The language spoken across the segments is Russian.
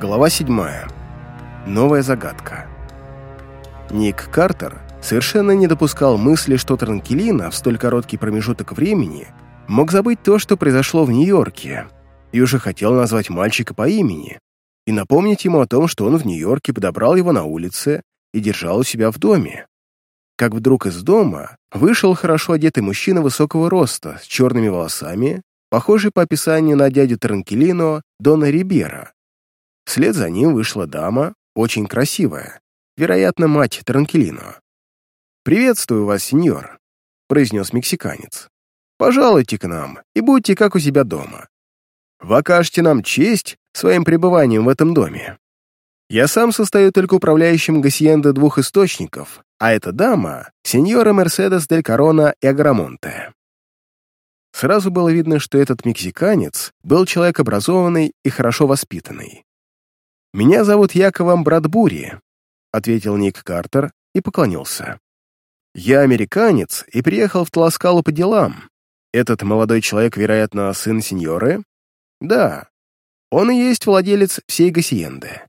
Глава 7. Новая загадка. Ник Картер совершенно не допускал мысли, что Транкелина в столь короткий промежуток времени мог забыть то, что произошло в Нью-Йорке, и уже хотел назвать мальчика по имени и напомнить ему о том, что он в Нью-Йорке подобрал его на улице и держал у себя в доме. Как вдруг из дома вышел хорошо одетый мужчина высокого роста, с черными волосами, похожий по описанию на дядю Транкелино Дона Рибера, Вслед за ним вышла дама, очень красивая, вероятно, мать Транкелино. «Приветствую вас, сеньор», — произнес мексиканец. «Пожалуйте к нам и будьте как у себя дома. Вы окажете нам честь своим пребыванием в этом доме. Я сам состою только управляющим Гасиенда двух источников, а эта дама — сеньора Мерседес дель Корона и Аграмонте». Сразу было видно, что этот мексиканец был человек образованный и хорошо воспитанный. «Меня зовут Яковом Брадбури», — ответил Ник Картер и поклонился. «Я американец и приехал в Тласкалу по делам. Этот молодой человек, вероятно, сын сеньоры?» «Да. Он и есть владелец всей Гассиенды.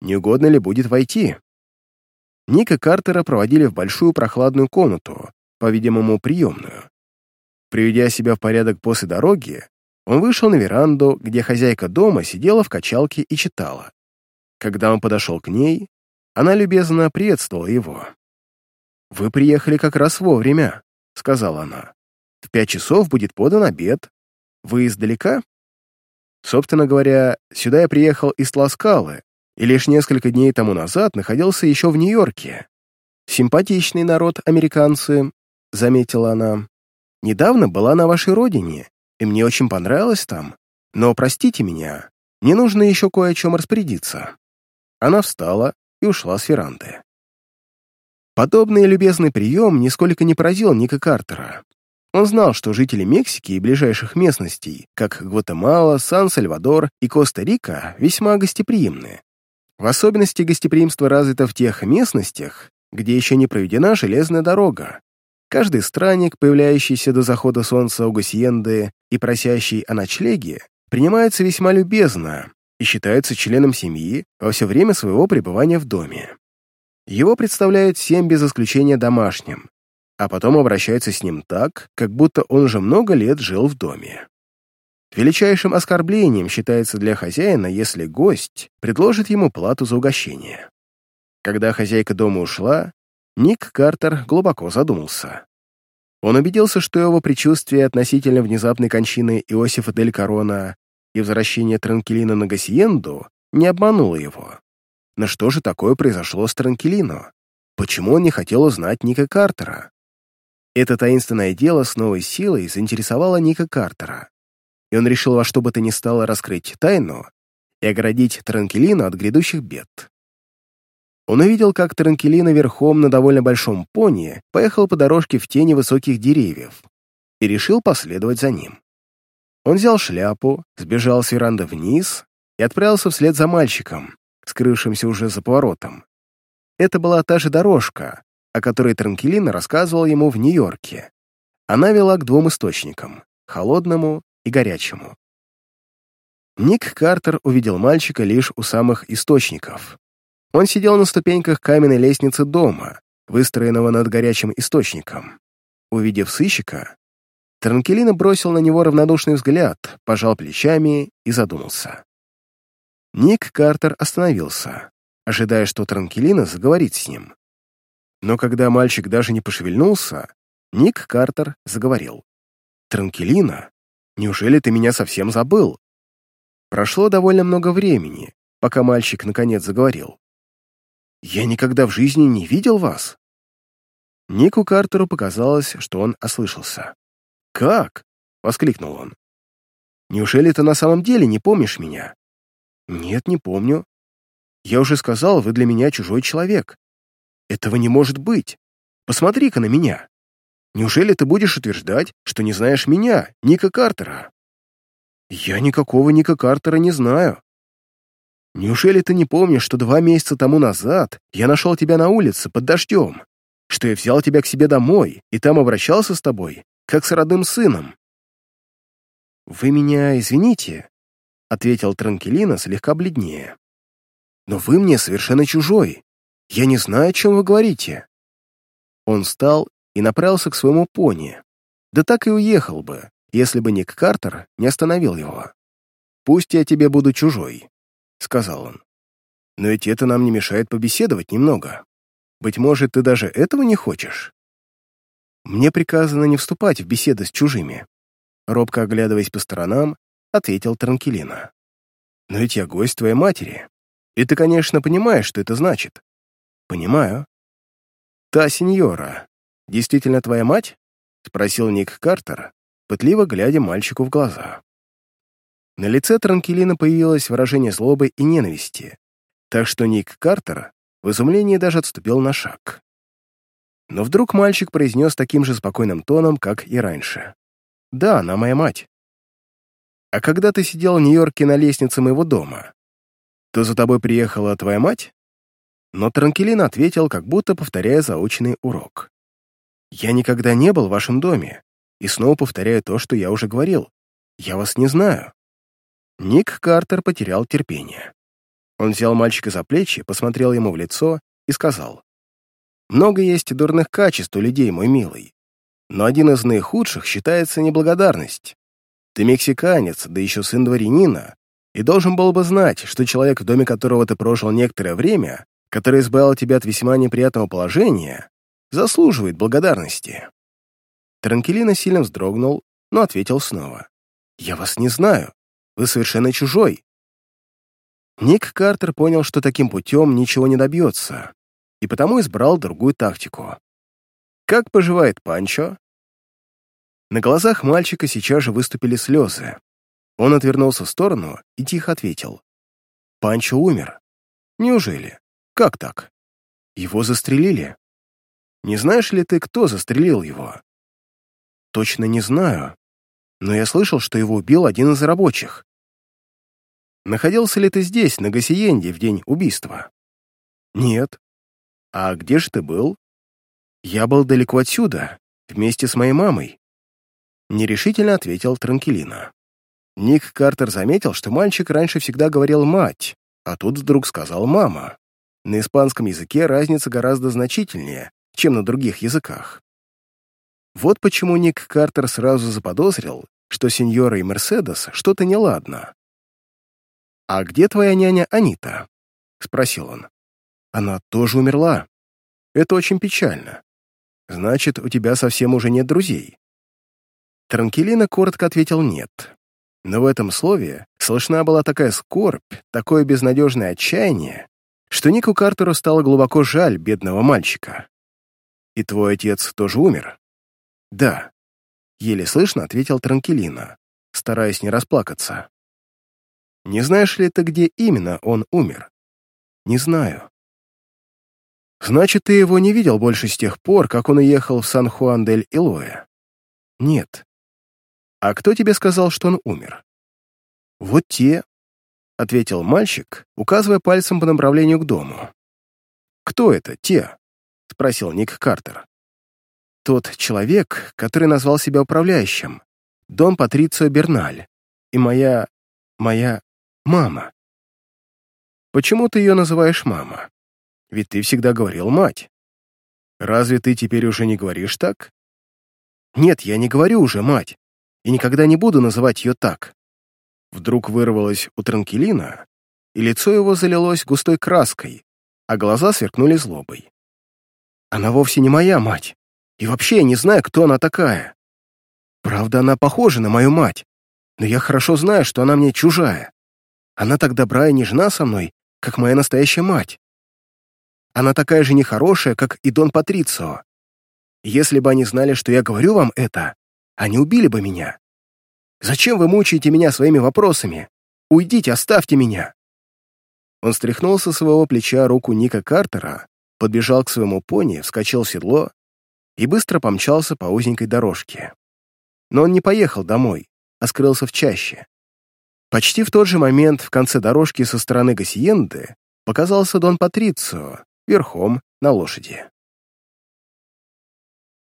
Не угодно ли будет войти?» Ника Картера проводили в большую прохладную комнату, по-видимому, приемную. Приведя себя в порядок после дороги, он вышел на веранду, где хозяйка дома сидела в качалке и читала. Когда он подошел к ней, она любезно приветствовала его. «Вы приехали как раз вовремя», — сказала она. «В пять часов будет подан обед. Вы издалека?» Собственно говоря, сюда я приехал из Тласкалы, и лишь несколько дней тому назад находился еще в Нью-Йорке. «Симпатичный народ, американцы», — заметила она. «Недавно была на вашей родине, и мне очень понравилось там. Но, простите меня, мне нужно еще кое о чем распорядиться». Она встала и ушла с веранды. Подобный любезный прием нисколько не поразил Ника Картера. Он знал, что жители Мексики и ближайших местностей, как Гватемала, Сан-Сальвадор и Коста-Рика, весьма гостеприимны. В особенности гостеприимство развито в тех местностях, где еще не проведена железная дорога. Каждый странник, появляющийся до захода солнца у Гасиенды и просящий о ночлеге, принимается весьма любезно, и считается членом семьи во все время своего пребывания в доме. Его представляют всем без исключения домашним, а потом обращаются с ним так, как будто он уже много лет жил в доме. Величайшим оскорблением считается для хозяина, если гость предложит ему плату за угощение. Когда хозяйка дома ушла, Ник Картер глубоко задумался. Он убедился, что его предчувствие относительно внезапной кончины Иосифа дель Корона и возвращение Транкелина на Гассиенду не обмануло его. Но что же такое произошло с Транкелино? Почему он не хотел узнать Ника Картера? Это таинственное дело с новой силой заинтересовало Ника Картера, и он решил во что бы то ни стало раскрыть тайну и оградить Транкелина от грядущих бед. Он увидел, как Транкелина верхом на довольно большом пони поехал по дорожке в тени высоких деревьев и решил последовать за ним. Он взял шляпу, сбежал с веранды вниз и отправился вслед за мальчиком, скрывшимся уже за поворотом. Это была та же дорожка, о которой Транкелина рассказывал ему в Нью-Йорке. Она вела к двум источникам — холодному и горячему. Ник Картер увидел мальчика лишь у самых источников. Он сидел на ступеньках каменной лестницы дома, выстроенного над горячим источником. Увидев сыщика, Транкелина бросил на него равнодушный взгляд, пожал плечами и задумался. Ник Картер остановился, ожидая, что Транкелина заговорит с ним. Но когда мальчик даже не пошевельнулся, Ник Картер заговорил. «Транкелина, неужели ты меня совсем забыл?» Прошло довольно много времени, пока мальчик наконец заговорил. «Я никогда в жизни не видел вас». Нику Картеру показалось, что он ослышался. «Как?» — воскликнул он. «Неужели ты на самом деле не помнишь меня?» «Нет, не помню. Я уже сказал, вы для меня чужой человек. Этого не может быть. Посмотри-ка на меня. Неужели ты будешь утверждать, что не знаешь меня, Ника Картера?» «Я никакого Ника Картера не знаю», Неужели ты не помнишь, что два месяца тому назад я нашел тебя на улице под дождем, что я взял тебя к себе домой и там обращался с тобой, как с родным сыном. «Вы меня извините», — ответил Транкелина слегка бледнее. но вы мне совершенно чужой. Я не знаю, о чем вы говорите». Он встал и направился к своему пони. Да так и уехал бы, если бы Ник Картер не остановил его. «Пусть я тебе буду чужой», — сказал он. «Но ведь это нам не мешает побеседовать немного. Быть может, ты даже этого не хочешь?» «Мне приказано не вступать в беседы с чужими», робко оглядываясь по сторонам, ответил Транкелина. «Но ведь я гость твоей матери, и ты, конечно, понимаешь, что это значит». «Понимаю». «Та сеньора действительно твоя мать?» — спросил Ник Картер, пытливо глядя мальчику в глаза. На лице Транкелина появилось выражение злобы и ненависти, так что Ник Картер в изумлении даже отступил на шаг. Но вдруг мальчик произнес таким же спокойным тоном, как и раньше. «Да, она моя мать. А когда ты сидел в Нью-Йорке на лестнице моего дома, то за тобой приехала твоя мать?» Но Транкелин ответил, как будто повторяя заученный урок. «Я никогда не был в вашем доме, и снова повторяю то, что я уже говорил. Я вас не знаю». Ник Картер потерял терпение. Он взял мальчика за плечи, посмотрел ему в лицо и сказал, «Много есть дурных качеств у людей, мой милый, но один из наихудших считается неблагодарность. Ты мексиканец, да еще сын дворянина, и должен был бы знать, что человек, в доме которого ты прожил некоторое время, который избавил тебя от весьма неприятного положения, заслуживает благодарности». Транкелина сильно вздрогнул, но ответил снова. «Я вас не знаю. Вы совершенно чужой. Ник Картер понял, что таким путем ничего не добьется, и потому избрал другую тактику. «Как поживает Панчо?» На глазах мальчика сейчас же выступили слезы. Он отвернулся в сторону и тихо ответил. «Панчо умер. Неужели? Как так? Его застрелили? Не знаешь ли ты, кто застрелил его?» «Точно не знаю, но я слышал, что его убил один из рабочих. Находился ли ты здесь, на Гасиенде, в день убийства? Нет. А где же ты был? Я был далеко отсюда, вместе с моей мамой. Нерешительно ответил Транкелина. Ник Картер заметил, что мальчик раньше всегда говорил «мать», а тут вдруг сказал «мама». На испанском языке разница гораздо значительнее, чем на других языках. Вот почему Ник Картер сразу заподозрил, что сеньора и Мерседес что-то неладно. «А где твоя няня Анита?» — спросил он. «Она тоже умерла. Это очень печально. Значит, у тебя совсем уже нет друзей». Транкелина коротко ответил «нет». Но в этом слове слышна была такая скорбь, такое безнадежное отчаяние, что Нику Картеру стало глубоко жаль бедного мальчика. «И твой отец тоже умер?» «Да», — еле слышно ответил Транкелина, стараясь не расплакаться. Не знаешь ли ты, где именно он умер? Не знаю. Значит, ты его не видел больше с тех пор, как он уехал в Сан-Хуан-дель-Илоя? Нет. А кто тебе сказал, что он умер? Вот те, — ответил мальчик, указывая пальцем по направлению к дому. «Кто это, те?» — спросил Ник Картер. «Тот человек, который назвал себя управляющим, Дон Патрицио Берналь, и моя... моя Мама. Почему ты ее называешь мама? Ведь ты всегда говорил мать. Разве ты теперь уже не говоришь так? Нет, я не говорю уже мать, и никогда не буду называть ее так. Вдруг вырвалось у Транкелина, и лицо его залилось густой краской, а глаза сверкнули злобой. Она вовсе не моя мать, и вообще я не знаю, кто она такая. Правда, она похожа на мою мать, но я хорошо знаю, что она мне чужая. Она так добра и нежна со мной, как моя настоящая мать. Она такая же нехорошая, как и Дон Патрицио. Если бы они знали, что я говорю вам это, они убили бы меня. Зачем вы мучаете меня своими вопросами? Уйдите, оставьте меня!» Он стряхнул со своего плеча руку Ника Картера, подбежал к своему пони, вскочил в седло и быстро помчался по узенькой дорожке. Но он не поехал домой, а скрылся в чаще. Почти в тот же момент в конце дорожки со стороны Гасиенды показался Дон Патрицио верхом на лошади.